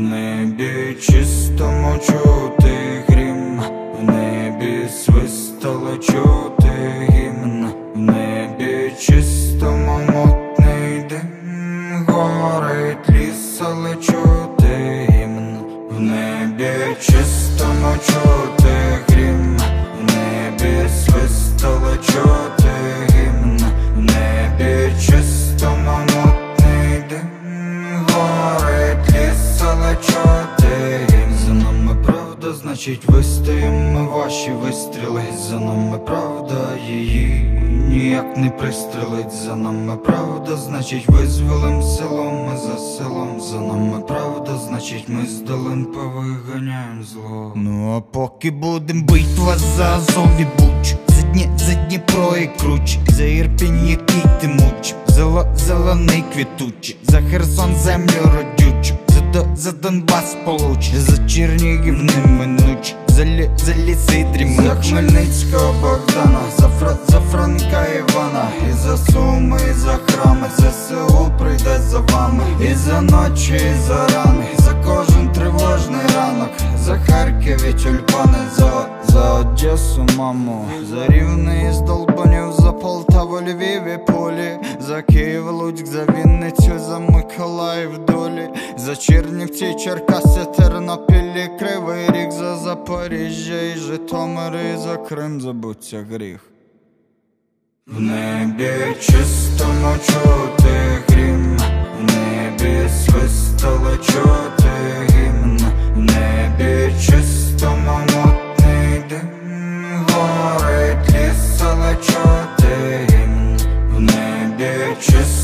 в небі чистому чути грім, в небі свистало чути гімн, в небі чистому мутний дим, горить ліс, але чути гімн, в небі чистому чути грім, значить вистоїмо ваші вистріли, за нами правда її ніяк не пристрелить за нами правда, значить визволим селом, ми за селом, за нами правда, значить ми з долин повиганяєм зло. Ну а поки будем битва за Азов і Буч За дні, за Дніпро і Круч, за Ірпінь, який ти муч, за зелений квітучий, за Херсон землю родючу, за, До- за Донбас получ, за Чернігів неминуч, за, лі, за ліси дрімучі. За Хмельницького Богдана, за, Фра, за Франка Івана, і за Суми, і за храми, ЗСУ прийде за вами, і за ночі, і за рани, за кожен тривожний ранок, за Харків і тюльпани, за, за Одесу, маму, за Рівне із Долбанів, за Полтаву, Львів і Полі, за Київ, Луцьк, за Вінницю, за за Чернівці, Черкаси, Тернопіль Кривий Ріг, за Запоріжжя і Житомир, і за Крим забуться гріх. В небі чистому чути грім, в небі свистало чути гімн, в небі чистому мутний дим, горить ліс, але чути гімн, в небі чистому